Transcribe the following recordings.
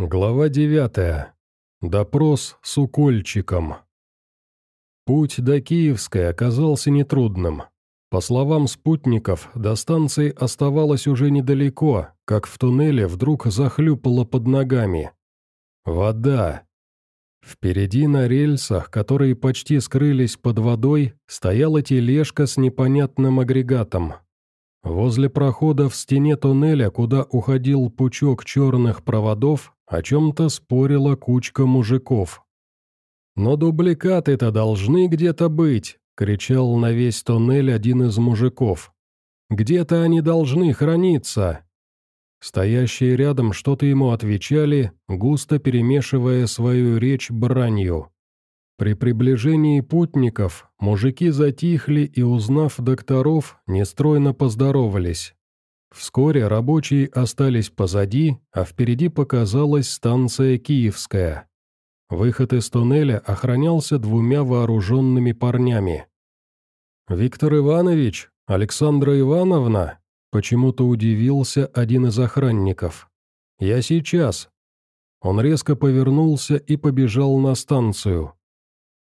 Глава 9. Допрос с укольчиком. Путь до Киевской оказался нетрудным. По словам спутников, до станции оставалось уже недалеко, как в туннеле вдруг захлюпало под ногами. Вода. Впереди на рельсах, которые почти скрылись под водой, стояла тележка с непонятным агрегатом. Возле прохода в стене туннеля, куда уходил пучок черных проводов, о чем-то спорила кучка мужиков. «Но дубликаты-то должны где-то быть!» — кричал на весь туннель один из мужиков. «Где-то они должны храниться!» Стоящие рядом что-то ему отвечали, густо перемешивая свою речь бранью. При приближении путников мужики затихли и, узнав докторов, нестройно поздоровались. Вскоре рабочие остались позади, а впереди показалась станция Киевская. Выход из туннеля охранялся двумя вооруженными парнями. «Виктор Иванович, Александра Ивановна?» Почему-то удивился один из охранников. «Я сейчас». Он резко повернулся и побежал на станцию.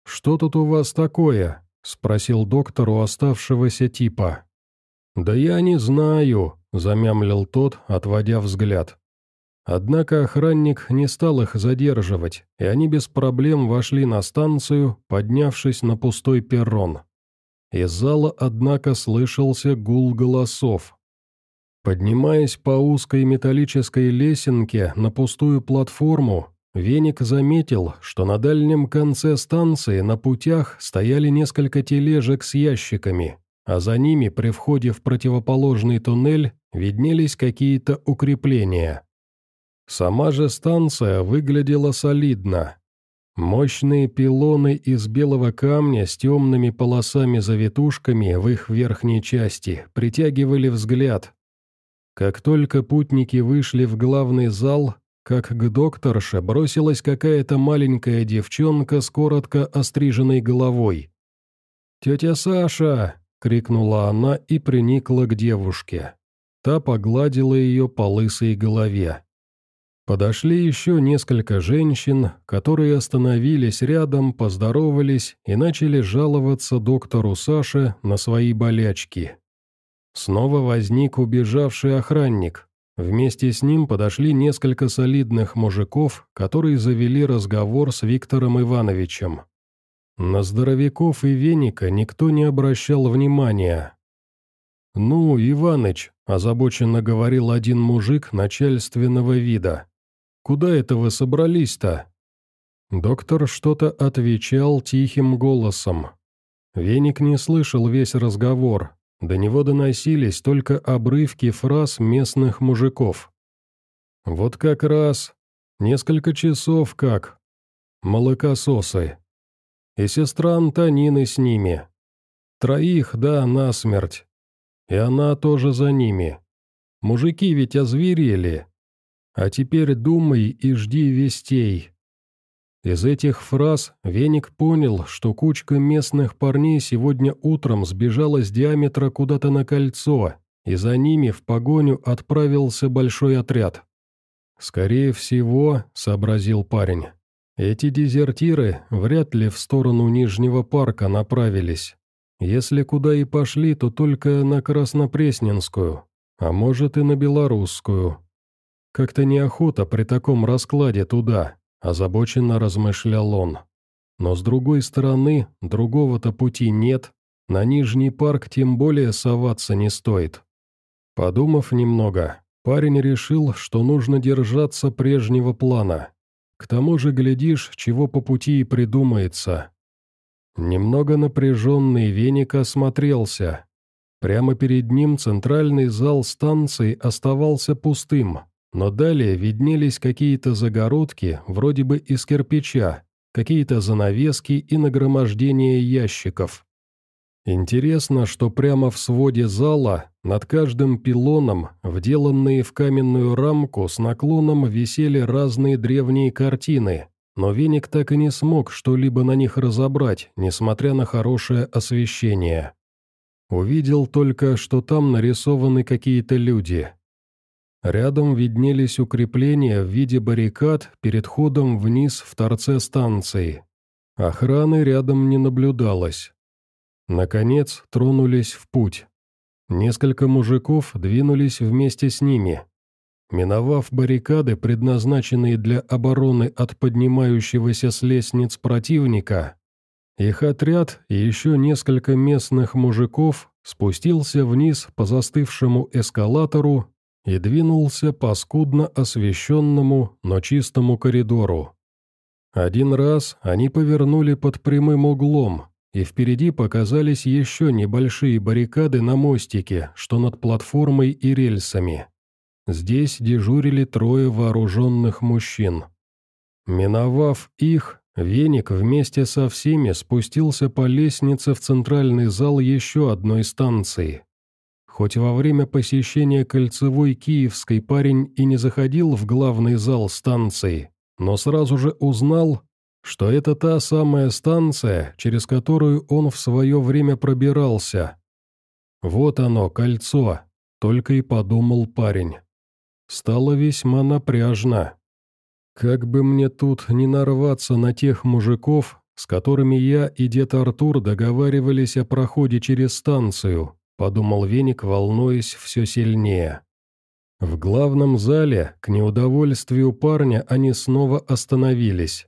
«Что тут у вас такое?» — спросил доктор у оставшегося типа. «Да я не знаю», — замямлил тот, отводя взгляд. Однако охранник не стал их задерживать, и они без проблем вошли на станцию, поднявшись на пустой перрон. Из зала, однако, слышался гул голосов. Поднимаясь по узкой металлической лесенке на пустую платформу, Веник заметил, что на дальнем конце станции на путях стояли несколько тележек с ящиками, а за ними при входе в противоположный туннель виднелись какие-то укрепления. Сама же станция выглядела солидно. Мощные пилоны из белого камня с темными полосами-завитушками в их верхней части притягивали взгляд. Как только путники вышли в главный зал, как к докторше бросилась какая-то маленькая девчонка с коротко остриженной головой. «Тетя Саша!» — крикнула она и приникла к девушке. Та погладила ее по лысой голове. Подошли еще несколько женщин, которые остановились рядом, поздоровались и начали жаловаться доктору Саше на свои болячки. Снова возник убежавший охранник, Вместе с ним подошли несколько солидных мужиков, которые завели разговор с Виктором Ивановичем. На здоровяков и веника никто не обращал внимания. «Ну, Иваныч», – озабоченно говорил один мужик начальственного вида, – «куда это вы собрались-то?» Доктор что-то отвечал тихим голосом. Веник не слышал весь разговор, до него доносились только обрывки фраз местных мужиков. «Вот как раз. Несколько часов как. Молокососы. И сестра Антонины с ними. Троих, да, насмерть. И она тоже за ними. Мужики ведь озверели. А теперь думай и жди вестей. Из этих фраз Веник понял, что кучка местных парней сегодня утром сбежала с диаметра куда-то на кольцо, и за ними в погоню отправился большой отряд. «Скорее всего», — сообразил парень, — «эти дезертиры вряд ли в сторону Нижнего парка направились. Если куда и пошли, то только на Краснопресненскую, а может и на Белорусскую. Как-то неохота при таком раскладе туда, озабоченно размышлял он. Но с другой стороны, другого-то пути нет, на Нижний парк тем более соваться не стоит. Подумав немного, парень решил, что нужно держаться прежнего плана. К тому же, глядишь, чего по пути и придумается. Немного напряженный веник осмотрелся. Прямо перед ним центральный зал станции оставался пустым, но далее виднелись какие-то загородки, вроде бы из кирпича, какие-то занавески и нагромождение ящиков. Интересно, что прямо в своде зала, над каждым пилоном, вделанные в каменную рамку с наклоном висели разные древние картины, но Веник так и не смог что-либо на них разобрать, несмотря на хорошее освещение. Увидел только, что там нарисованы какие-то люди. Рядом виднелись укрепления в виде баррикад перед ходом вниз в торце станции. Охраны рядом не наблюдалось. Наконец тронулись в путь. Несколько мужиков двинулись вместе с ними. Миновав баррикады, предназначенные для обороны от поднимающегося с лестниц противника, их отряд и еще несколько местных мужиков спустился вниз по застывшему эскалатору и двинулся по скудно освещенному, но чистому коридору. Один раз они повернули под прямым углом, и впереди показались еще небольшие баррикады на мостике, что над платформой и рельсами. Здесь дежурили трое вооруженных мужчин. Миновав их, Веник вместе со всеми спустился по лестнице в центральный зал еще одной станции. Хоть во время посещения кольцевой Киевской парень и не заходил в главный зал станции, но сразу же узнал, что это та самая станция, через которую он в свое время пробирался. Вот оно, кольцо, только и подумал парень. Стало весьма напряжно. Как бы мне тут не нарваться на тех мужиков, с которыми я и дед Артур договаривались о проходе через станцию, подумал Веник, волнуясь все сильнее. В главном зале, к неудовольствию парня, они снова остановились.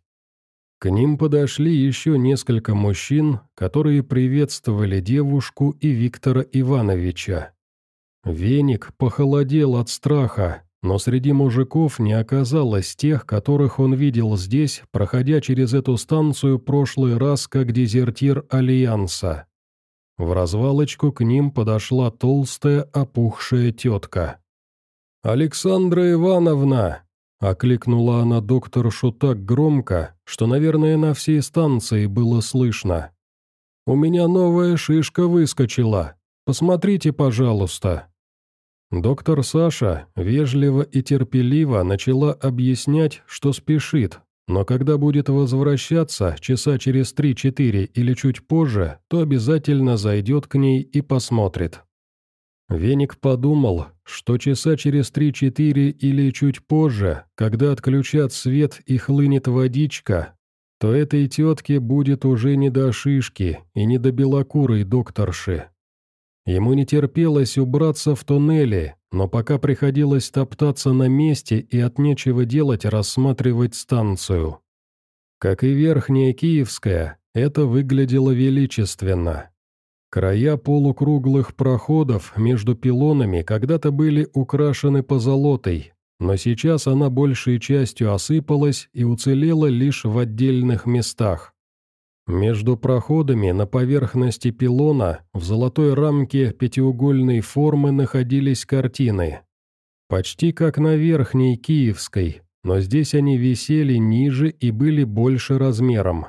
К ним подошли еще несколько мужчин, которые приветствовали девушку и Виктора Ивановича. Веник похолодел от страха, но среди мужиков не оказалось тех, которых он видел здесь, проходя через эту станцию прошлый раз как дезертир Альянса. В развалочку к ним подошла толстая опухшая тетка. «Александра Ивановна!» — окликнула она докторшу так громко, что, наверное, на всей станции было слышно. «У меня новая шишка выскочила. Посмотрите, пожалуйста». Доктор Саша вежливо и терпеливо начала объяснять, что спешит, но когда будет возвращаться часа через три-четыре или чуть позже, то обязательно зайдет к ней и посмотрит. Веник подумал, что часа через три-четыре или чуть позже, когда отключат свет и хлынет водичка, то этой тетке будет уже не до шишки и не до белокурой докторши. Ему не терпелось убраться в туннеле, но пока приходилось топтаться на месте и от нечего делать рассматривать станцию. Как и Верхняя Киевская, это выглядело величественно. Края полукруглых проходов между пилонами когда-то были украшены позолотой, но сейчас она большей частью осыпалась и уцелела лишь в отдельных местах. Между проходами на поверхности пилона в золотой рамке пятиугольной формы находились картины. Почти как на верхней Киевской, но здесь они висели ниже и были больше размером.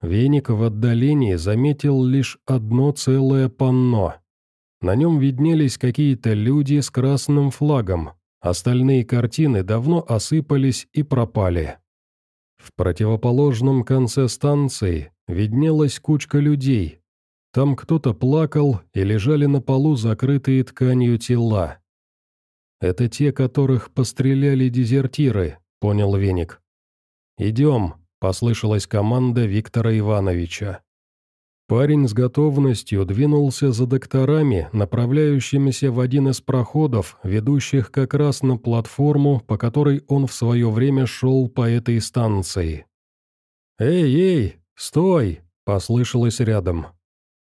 Веник в отдалении заметил лишь одно целое панно. На нем виднелись какие-то люди с красным флагом, остальные картины давно осыпались и пропали. В противоположном конце станции виднелась кучка людей. Там кто-то плакал и лежали на полу закрытые тканью тела. «Это те, которых постреляли дезертиры», — понял Веник. «Идем», — послышалась команда Виктора Ивановича. Парень с готовностью двинулся за докторами, направляющимися в один из проходов, ведущих как раз на платформу, по которой он в свое время шел по этой станции. «Эй, эй, стой!» – послышалось рядом.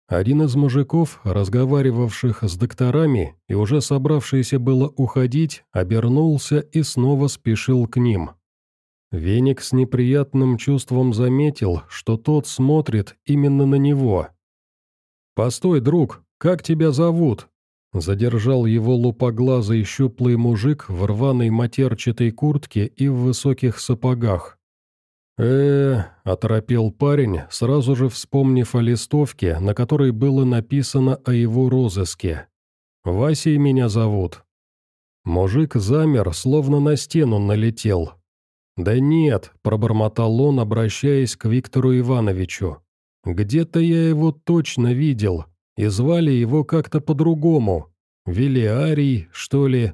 Один из мужиков, разговаривавших с докторами и уже собравшийся было уходить, обернулся и снова спешил к ним. Веник с неприятным чувством заметил, что тот смотрит именно на него. «Постой, друг, как тебя зовут?» Задержал его лупоглазый щуплый мужик в рваной матерчатой куртке и в высоких сапогах. э оторопел парень, сразу же вспомнив о листовке, на которой было написано о его розыске. «Васей меня зовут». Мужик замер, словно на стену налетел, «Да нет», — пробормотал он, обращаясь к Виктору Ивановичу. «Где-то я его точно видел, и звали его как-то по-другому. Велиарий, что ли?»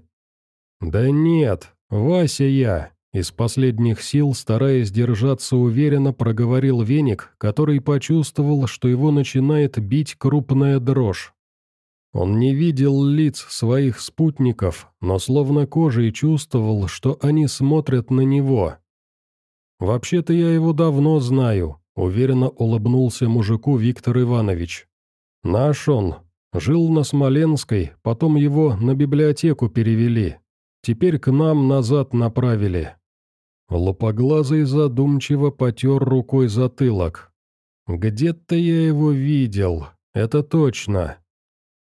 «Да нет, Вася я!» Из последних сил, стараясь держаться уверенно, проговорил веник, который почувствовал, что его начинает бить крупная дрожь. Он не видел лиц своих спутников, но словно кожей чувствовал, что они смотрят на него. «Вообще-то я его давно знаю», — уверенно улыбнулся мужику Виктор Иванович. «Наш он. Жил на Смоленской, потом его на библиотеку перевели. Теперь к нам назад направили». Лупоглазый задумчиво потер рукой затылок. «Где-то я его видел, это точно.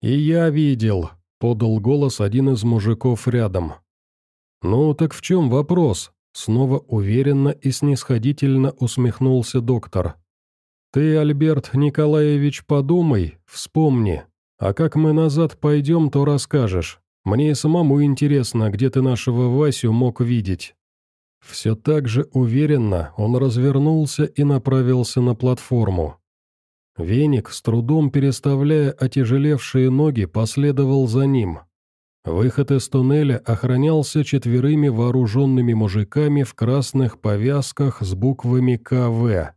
«И я видел», — подал голос один из мужиков рядом. «Ну, так в чем вопрос?» — снова уверенно и снисходительно усмехнулся доктор. «Ты, Альберт Николаевич, подумай, вспомни. А как мы назад пойдем, то расскажешь. Мне и самому интересно, где ты нашего Васю мог видеть». Все так же уверенно он развернулся и направился на платформу. Веник, с трудом переставляя отяжелевшие ноги, последовал за ним. Выход из туннеля охранялся четверыми вооруженными мужиками в красных повязках с буквами КВ.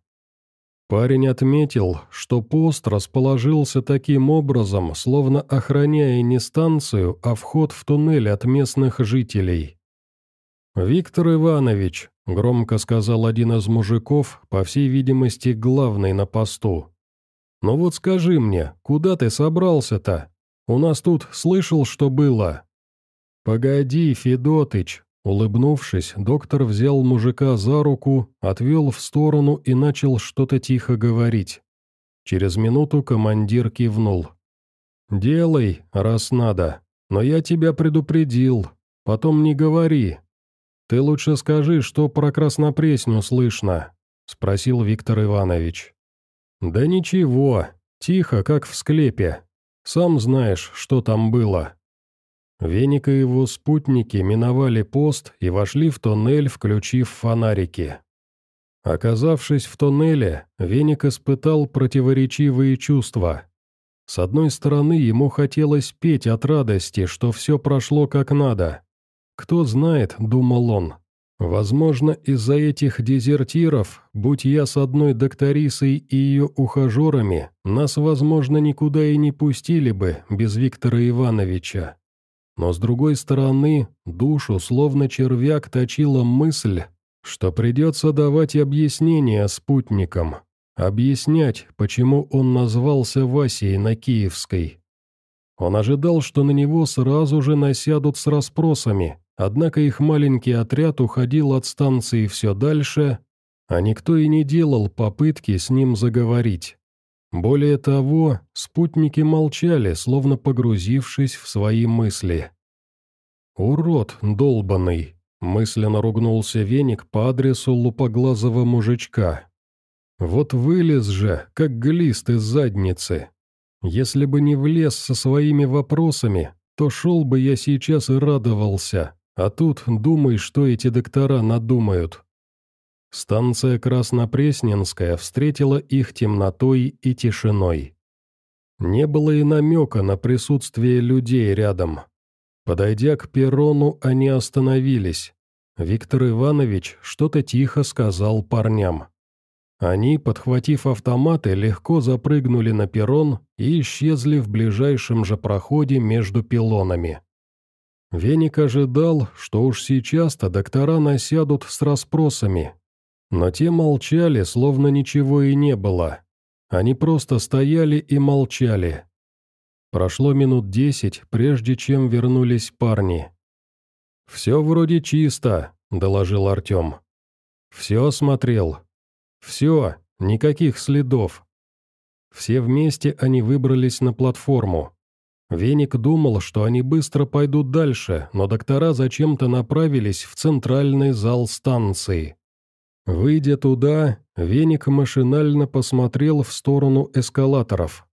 Парень отметил, что пост расположился таким образом, словно охраняя не станцию, а вход в туннель от местных жителей. «Виктор Иванович», — громко сказал один из мужиков, по всей видимости, главный на посту, «Ну вот скажи мне, куда ты собрался-то? У нас тут слышал, что было?» «Погоди, Федотыч», Улыбнувшись, доктор взял мужика за руку, отвел в сторону и начал что-то тихо говорить. Через минуту командир кивнул. «Делай, раз надо, но я тебя предупредил, потом не говори. Ты лучше скажи, что про Краснопресню слышно», — спросил Виктор Иванович. «Да ничего, тихо, как в склепе. Сам знаешь, что там было». Веник и его спутники миновали пост и вошли в тоннель, включив фонарики. Оказавшись в тоннеле, Веник испытал противоречивые чувства. С одной стороны, ему хотелось петь от радости, что все прошло как надо. Кто знает, думал он, Возможно, из-за этих дезертиров, будь я с одной докторисой и ее ухажерами, нас, возможно, никуда и не пустили бы без Виктора Ивановича. Но с другой стороны, душу словно червяк точила мысль, что придется давать объяснения спутникам, объяснять, почему он назвался Васей на Киевской. Он ожидал, что на него сразу же насядут с расспросами, Однако их маленький отряд уходил от станции все дальше, а никто и не делал попытки с ним заговорить. Более того, спутники молчали, словно погрузившись в свои мысли. «Урод долбанный!» — мысленно ругнулся веник по адресу лупоглазого мужичка. «Вот вылез же, как глист из задницы. Если бы не влез со своими вопросами, то шел бы я сейчас и радовался, а тут думай, что эти доктора надумают. Станция Краснопресненская встретила их темнотой и тишиной. Не было и намека на присутствие людей рядом. Подойдя к перрону, они остановились. Виктор Иванович что-то тихо сказал парням. Они, подхватив автоматы, легко запрыгнули на перрон и исчезли в ближайшем же проходе между пилонами. Веник ожидал, что уж сейчас-то доктора насядут с расспросами. Но те молчали, словно ничего и не было. Они просто стояли и молчали. Прошло минут десять, прежде чем вернулись парни. «Все вроде чисто», — доложил Артем. «Все осмотрел. Все, никаких следов». Все вместе они выбрались на платформу. Веник думал, что они быстро пойдут дальше, но доктора зачем-то направились в центральный зал станции. Выйдя туда, Веник машинально посмотрел в сторону эскалаторов.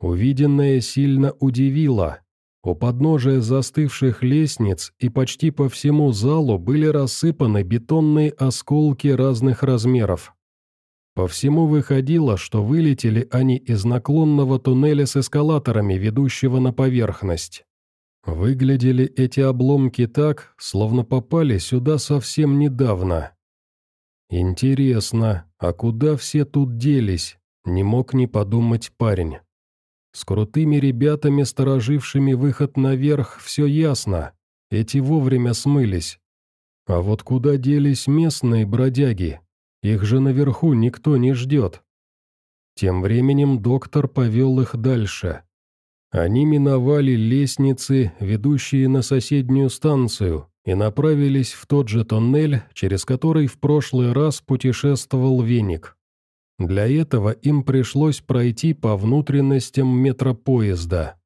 Увиденное сильно удивило. У подножия застывших лестниц и почти по всему залу были рассыпаны бетонные осколки разных размеров. По всему выходило, что вылетели они из наклонного туннеля с эскалаторами, ведущего на поверхность. Выглядели эти обломки так, словно попали сюда совсем недавно. Интересно, а куда все тут делись? Не мог не подумать парень. С крутыми ребятами, сторожившими выход наверх, все ясно. Эти вовремя смылись. А вот куда делись местные бродяги? Их же наверху никто не ждет. Тем временем доктор повел их дальше. Они миновали лестницы, ведущие на соседнюю станцию, и направились в тот же тоннель, через который в прошлый раз путешествовал веник. Для этого им пришлось пройти по внутренностям метропоезда.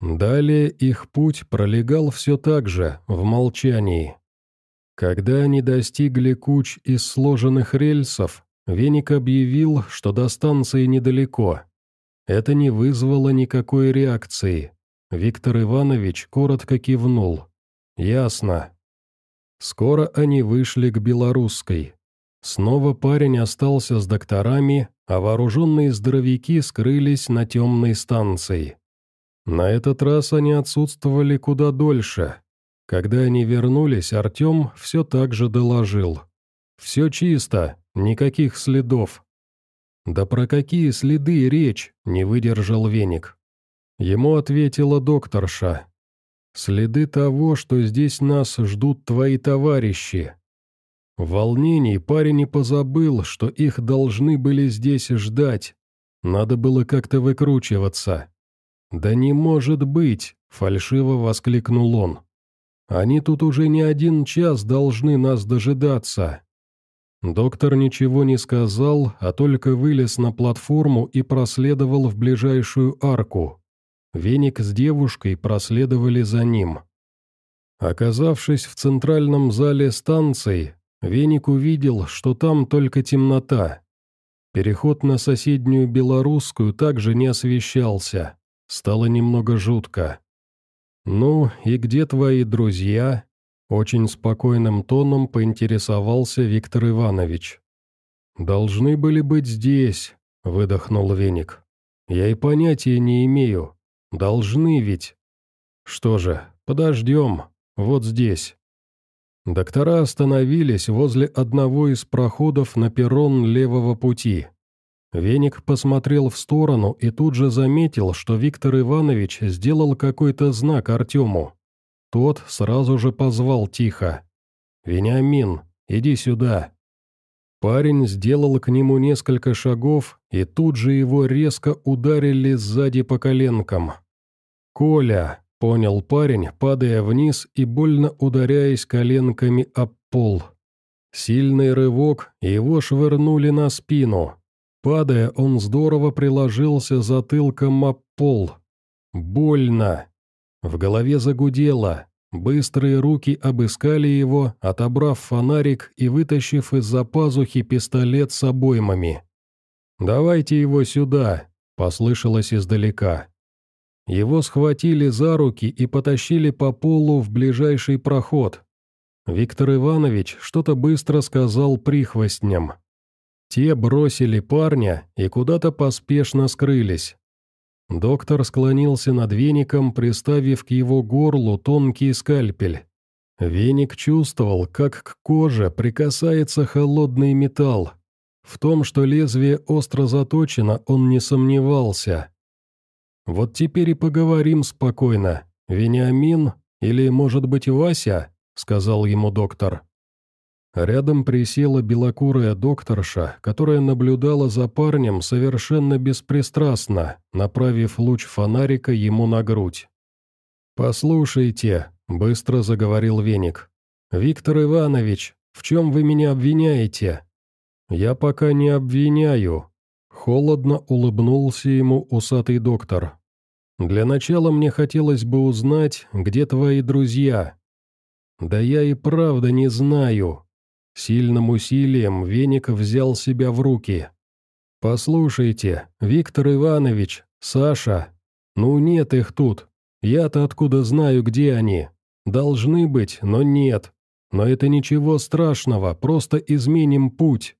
Далее их путь пролегал все так же, в молчании. Когда они достигли куч из сложенных рельсов, Веник объявил, что до станции недалеко. Это не вызвало никакой реакции. Виктор Иванович коротко кивнул. «Ясно». Скоро они вышли к Белорусской. Снова парень остался с докторами, а вооруженные здоровяки скрылись на темной станции. На этот раз они отсутствовали куда дольше. Когда они вернулись, Артем все так же доложил. «Все чисто, никаких следов». «Да про какие следы речь?» – не выдержал веник. Ему ответила докторша. «Следы того, что здесь нас ждут твои товарищи. В волнении парень и позабыл, что их должны были здесь ждать. Надо было как-то выкручиваться. «Да не может быть!» — фальшиво воскликнул он. «Они тут уже не один час должны нас дожидаться». Доктор ничего не сказал, а только вылез на платформу и проследовал в ближайшую арку. Веник с девушкой проследовали за ним. Оказавшись в центральном зале станции, Веник увидел, что там только темнота. Переход на соседнюю белорусскую также не освещался. Стало немного жутко. «Ну, и где твои друзья?» Очень спокойным тоном поинтересовался Виктор Иванович. «Должны были быть здесь», — выдохнул Веник. «Я и понятия не имею. Должны ведь». «Что же, подождем. Вот здесь». Доктора остановились возле одного из проходов на перрон левого пути. Веник посмотрел в сторону и тут же заметил, что Виктор Иванович сделал какой-то знак Артему. Тот сразу же позвал тихо. «Вениамин, иди сюда». Парень сделал к нему несколько шагов, и тут же его резко ударили сзади по коленкам. «Коля!» Понял парень, падая вниз и больно ударяясь коленками об пол. Сильный рывок, его швырнули на спину. Падая, он здорово приложился затылком об пол. Больно. В голове загудело. Быстрые руки обыскали его, отобрав фонарик и вытащив из-за пазухи пистолет с обоймами. «Давайте его сюда», — послышалось издалека. Его схватили за руки и потащили по полу в ближайший проход. Виктор Иванович что-то быстро сказал прихвостням. Те бросили парня и куда-то поспешно скрылись. Доктор склонился над веником, приставив к его горлу тонкий скальпель. Веник чувствовал, как к коже прикасается холодный металл. В том, что лезвие остро заточено, он не сомневался. «Вот теперь и поговорим спокойно. Вениамин или, может быть, Вася?» — сказал ему доктор. Рядом присела белокурая докторша, которая наблюдала за парнем совершенно беспристрастно, направив луч фонарика ему на грудь. «Послушайте», — быстро заговорил Веник. «Виктор Иванович, в чем вы меня обвиняете?» «Я пока не обвиняю», Холодно улыбнулся ему усатый доктор. «Для начала мне хотелось бы узнать, где твои друзья». «Да я и правда не знаю». Сильным усилием Веник взял себя в руки. «Послушайте, Виктор Иванович, Саша, ну нет их тут. Я-то откуда знаю, где они? Должны быть, но нет. Но это ничего страшного, просто изменим путь».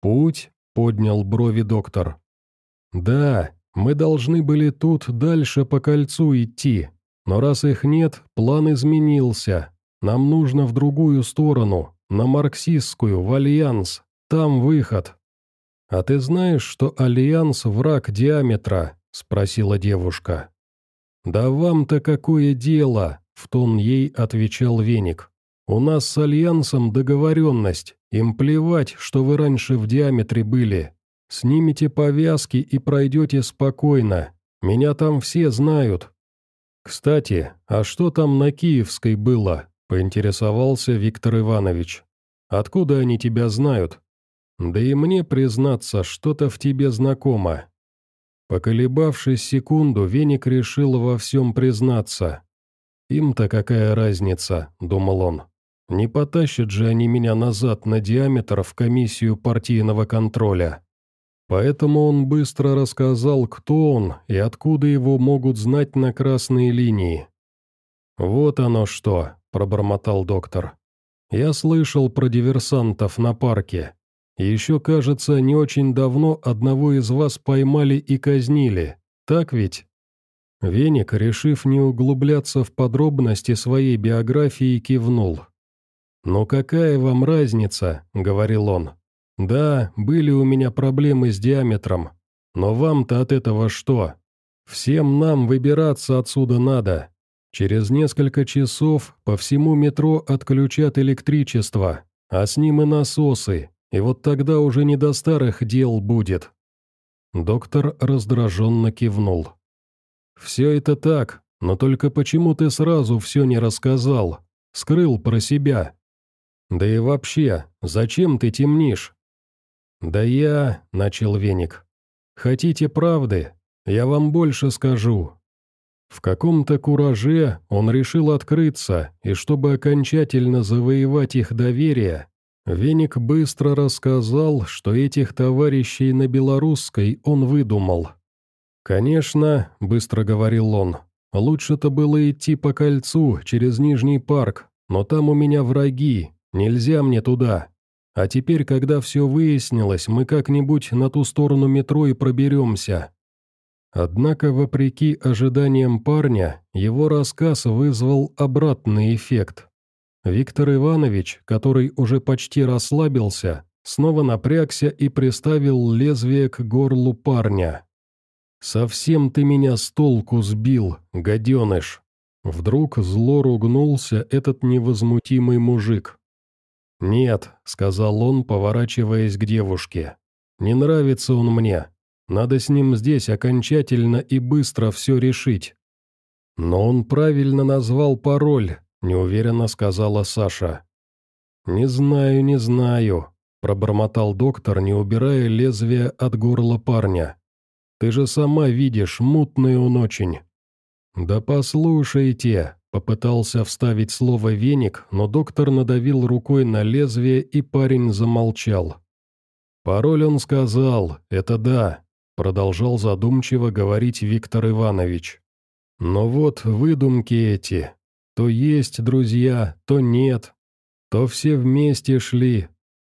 «Путь?» — поднял брови доктор. «Да, мы должны были тут дальше по кольцу идти. Но раз их нет, план изменился. Нам нужно в другую сторону, на марксистскую, в Альянс. Там выход». «А ты знаешь, что Альянс – враг диаметра?» – спросила девушка. «Да вам-то какое дело?» – в тон ей отвечал Веник. «У нас с Альянсом договоренность, им плевать, что вы раньше в диаметре были. Снимите повязки и пройдете спокойно. Меня там все знают». «Кстати, а что там на Киевской было?» – поинтересовался Виктор Иванович. «Откуда они тебя знают?» «Да и мне, признаться, что-то в тебе знакомо». Поколебавшись секунду, Веник решил во всем признаться. «Им-то какая разница?» – думал он. «Не потащат же они меня назад на диаметр в комиссию партийного контроля». Поэтому он быстро рассказал, кто он и откуда его могут знать на красной линии. «Вот оно что», – пробормотал доктор. «Я слышал про диверсантов на парке. Еще, кажется, не очень давно одного из вас поймали и казнили. Так ведь?» Веник, решив не углубляться в подробности своей биографии, кивнул. «Ну какая вам разница?» – говорил он. «Да, были у меня проблемы с диаметром, но вам-то от этого что? Всем нам выбираться отсюда надо. Через несколько часов по всему метро отключат электричество, а с ним и насосы, и вот тогда уже не до старых дел будет». Доктор раздраженно кивнул. «Все это так, но только почему ты сразу все не рассказал? Скрыл про себя. Да и вообще, зачем ты темнишь? «Да я...» — начал Веник. «Хотите правды? Я вам больше скажу». В каком-то кураже он решил открыться, и чтобы окончательно завоевать их доверие, Веник быстро рассказал, что этих товарищей на белорусской он выдумал. «Конечно», — быстро говорил он, — «лучше-то было идти по кольцу через Нижний парк, но там у меня враги, нельзя мне туда. А теперь, когда все выяснилось, мы как-нибудь на ту сторону метро и проберемся». Однако, вопреки ожиданиям парня, его рассказ вызвал обратный эффект. Виктор Иванович, который уже почти расслабился, снова напрягся и приставил лезвие к горлу парня. «Совсем ты меня с толку сбил, гаденыш!» Вдруг зло ругнулся этот невозмутимый мужик. «Нет», — сказал он, поворачиваясь к девушке. «Не нравится он мне. Надо с ним здесь окончательно и быстро все решить». «Но он правильно назвал пароль», — неуверенно сказала Саша. «Не знаю, не знаю», — пробормотал доктор, не убирая лезвие от горла парня. «Ты же сама видишь, мутный он очень». «Да послушайте», Попытался вставить слово «веник», но доктор надавил рукой на лезвие, и парень замолчал. «Пароль он сказал, это да», — продолжал задумчиво говорить Виктор Иванович. «Но вот выдумки эти. То есть друзья, то нет. То все вместе шли,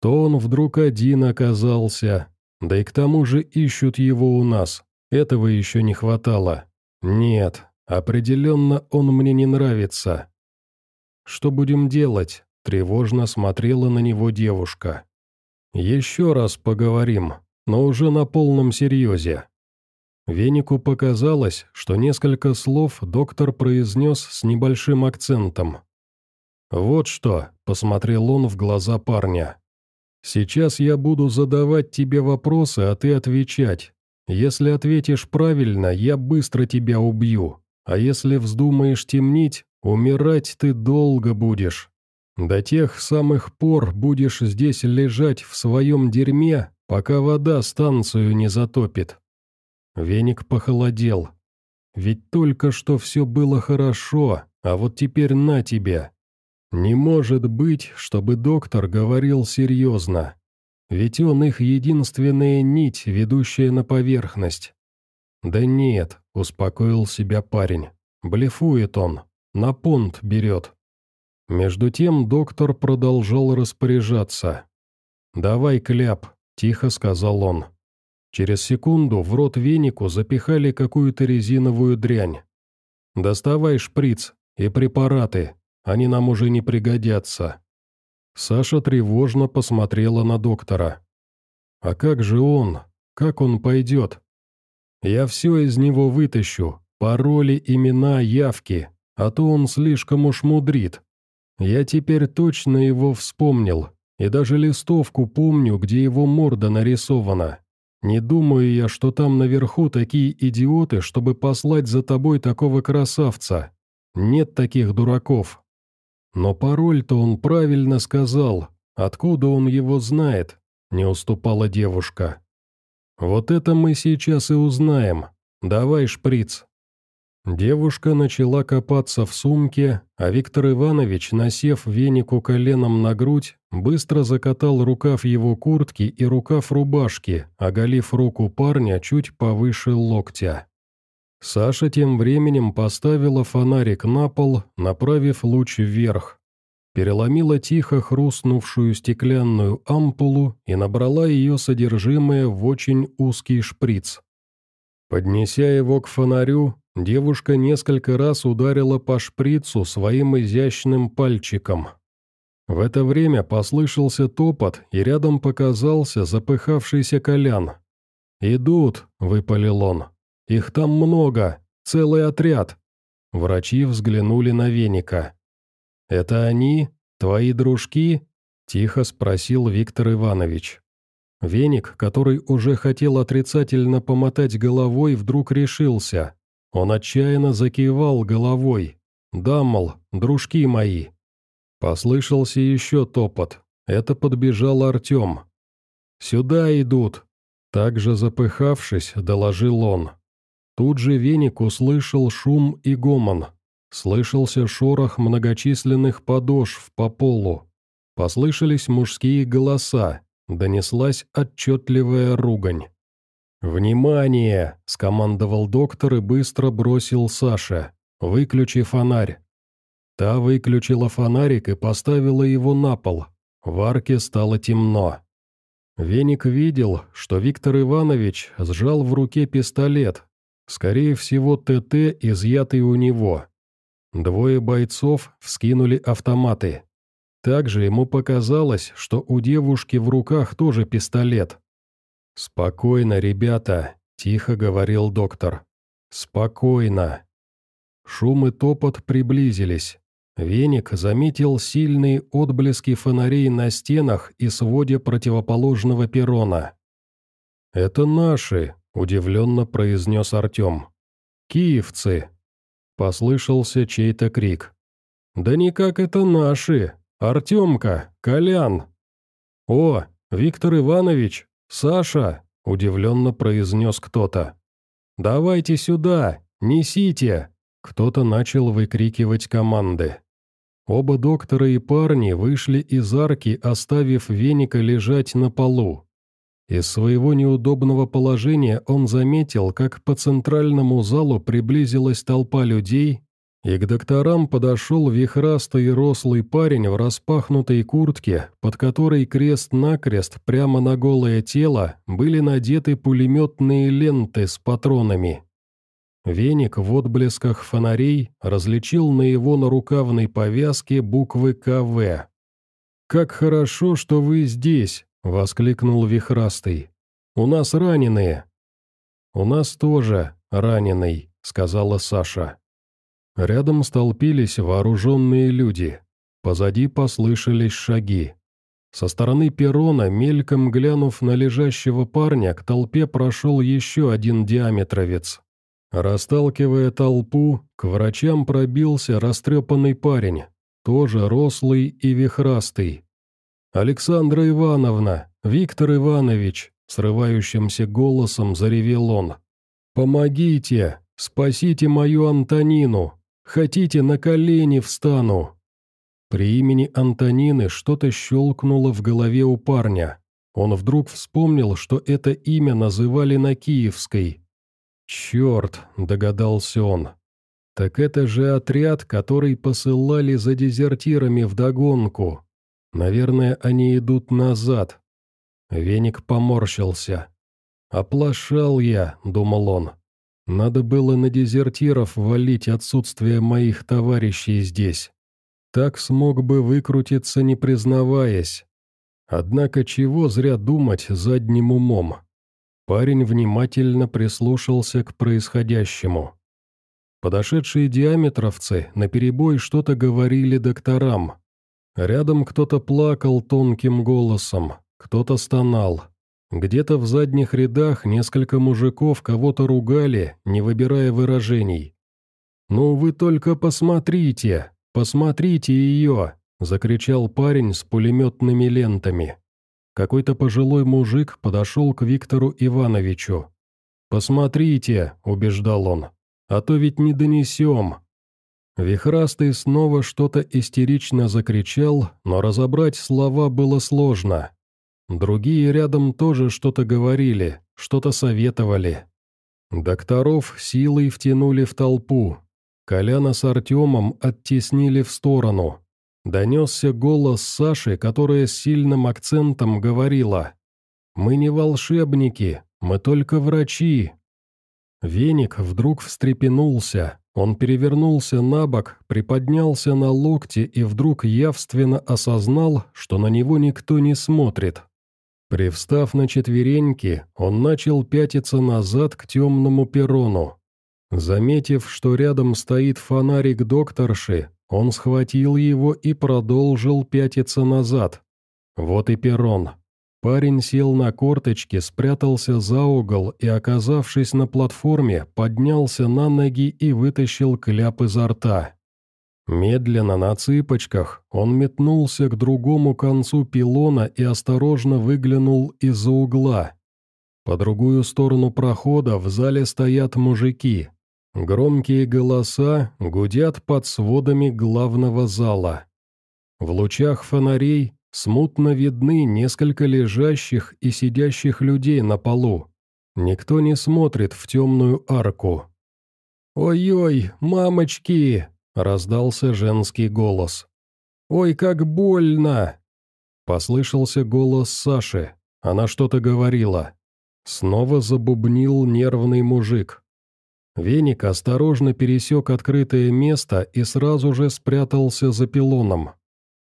то он вдруг один оказался. Да и к тому же ищут его у нас. Этого еще не хватало. Нет, Определенно он мне не нравится. Что будем делать? Тревожно смотрела на него девушка. Еще раз поговорим, но уже на полном серьезе. Венику показалось, что несколько слов доктор произнес с небольшим акцентом. «Вот что», — посмотрел он в глаза парня. «Сейчас я буду задавать тебе вопросы, а ты отвечать. Если ответишь правильно, я быстро тебя убью. А если вздумаешь темнить, умирать ты долго будешь. До тех самых пор будешь здесь лежать в своем дерьме, пока вода станцию не затопит». Веник похолодел. «Ведь только что все было хорошо, а вот теперь на тебе. Не может быть, чтобы доктор говорил серьезно. Ведь он их единственная нить, ведущая на поверхность. «Да нет», — успокоил себя парень. «Блефует он, на понт берет». Между тем доктор продолжал распоряжаться. «Давай кляп», — тихо сказал он. Через секунду в рот венику запихали какую-то резиновую дрянь. доставай шприц и препараты, они нам уже не пригодятся». Саша тревожно посмотрела на доктора. «А как же он? Как он пойдет?» «Я все из него вытащу, пароли, имена, явки, а то он слишком уж мудрит. Я теперь точно его вспомнил, и даже листовку помню, где его морда нарисована. Не думаю я, что там наверху такие идиоты, чтобы послать за тобой такого красавца. Нет таких дураков. Но пароль-то он правильно сказал. Откуда он его знает? Не уступала девушка. Вот это мы сейчас и узнаем. Давай шприц. Девушка начала копаться в сумке, а Виктор Иванович, насев венику коленом на грудь, быстро закатал рукав его куртки и рукав рубашки, оголив руку парня чуть повыше локтя. Саша тем временем поставила фонарик на пол, направив луч вверх. Переломила тихо хрустнувшую стеклянную ампулу и набрала ее содержимое в очень узкий шприц. Поднеся его к фонарю, девушка несколько раз ударила по шприцу своим изящным пальчиком. В это время послышался топот, и рядом показался запыхавшийся Колян. «Идут», — выпалил он. Их там много, целый отряд». Врачи взглянули на веника. «Это они? Твои дружки?» – тихо спросил Виктор Иванович. Веник, который уже хотел отрицательно помотать головой, вдруг решился. Он отчаянно закивал головой. «Да, мол, дружки мои». Послышался еще топот. Это подбежал Артем. «Сюда идут!» Также запыхавшись, доложил он. Тут же веник услышал шум и гомон. Слышался шорох многочисленных подошв по полу. Послышались мужские голоса, донеслась отчетливая ругань. «Внимание!» – скомандовал доктор и быстро бросил Саше. «Выключи фонарь». Та выключила фонарик и поставила его на пол. В арке стало темно. Веник видел, что Виктор Иванович сжал в руке пистолет, Скорее всего, ТТ, изъятый у него. Двое бойцов вскинули автоматы. Также ему показалось, что у девушки в руках тоже пистолет. «Спокойно, ребята», — тихо говорил доктор. «Спокойно». Шум и топот приблизились. Веник заметил сильные отблески фонарей на стенах и своде противоположного перрона. «Это наши», Удивленно произнес Артем. «Киевцы!» Послышался чей-то крик. «Да никак это наши! Артемка! Колян!» «О, Виктор Иванович! Саша!» – удивленно произнес кто-то. «Давайте сюда! Несите!» Кто-то начал выкрикивать команды. Оба доктора и парни вышли из арки, оставив веника лежать на полу. Из своего неудобного положения он заметил, как по центральному залу приблизилась толпа людей, и к докторам подошел вихрастый рослый парень в распахнутой куртке, под которой крест-накрест прямо на голое тело были надеты пулеметные ленты с патронами. Веник в отблесках фонарей различил на его нарукавной повязке буквы КВ. «Как хорошо, что вы здесь!» Воскликнул Вихрастый. «У нас раненые!» «У нас тоже раненый», — сказала Саша. Рядом столпились вооруженные люди. Позади послышались шаги. Со стороны перрона, мельком глянув на лежащего парня, к толпе прошел еще один диаметровец. Расталкивая толпу, к врачам пробился растрепанный парень, тоже рослый и вихрастый. «Александра Ивановна! Виктор Иванович!» Срывающимся голосом заревел он. «Помогите! Спасите мою Антонину! Хотите, на колени встану!» При имени Антонины что-то щелкнуло в голове у парня. Он вдруг вспомнил, что это имя называли на Киевской. «Черт!» – догадался он. «Так это же отряд, который посылали за дезертирами вдогонку. Наверное, они идут назад. Веник поморщился. «Оплошал я», — думал он. Надо было на дезертиров валить отсутствие моих товарищей здесь. Так смог бы выкрутиться, не признаваясь. Однако чего зря думать задним умом. Парень внимательно прислушался к происходящему. Подошедшие диаметровцы наперебой что-то говорили докторам. Рядом кто-то плакал тонким голосом, кто-то стонал. Где-то в задних рядах несколько мужиков кого-то ругали, не выбирая выражений. «Ну вы только посмотрите! Посмотрите ее!» — закричал парень с пулеметными лентами. Какой-то пожилой мужик подошел к Виктору Ивановичу. «Посмотрите», — убеждал он, — «а то ведь не донесем». Вихрастый снова что-то истерично закричал, но разобрать слова было сложно. Другие рядом тоже что-то говорили, что-то советовали. Докторов силой втянули в толпу. Коляна с Артемом оттеснили в сторону. Донесся голос Саши, которая с сильным акцентом говорила. «Мы не волшебники, мы только врачи». Веник вдруг встрепенулся, он перевернулся на бок, приподнялся на локте и вдруг явственно осознал, что на него никто не смотрит. Привстав на четвереньки, он начал пятиться назад к темному перрону. Заметив, что рядом стоит фонарик докторши, он схватил его и продолжил пятиться назад. Вот и перрон. Парень сел на корточки, спрятался за угол и, оказавшись на платформе, поднялся на ноги и вытащил кляп изо рта. Медленно, на цыпочках, он метнулся к другому концу пилона и осторожно выглянул из-за угла. По другую сторону прохода в зале стоят мужики. Громкие голоса гудят под сводами главного зала. В лучах фонарей смутно видны несколько лежащих и сидящих людей на полу. Никто не смотрит в темную арку. «Ой-ой, мамочки!» — раздался женский голос. «Ой, как больно!» Послышался голос Саши. Она что-то говорила. Снова забубнил нервный мужик. Веник осторожно пересек открытое место и сразу же спрятался за пилоном.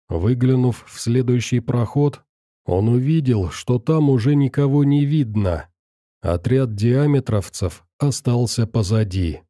Выглянув в следующий проход, он увидел, что там уже никого не видно. Отряд диаметровцев остался позади.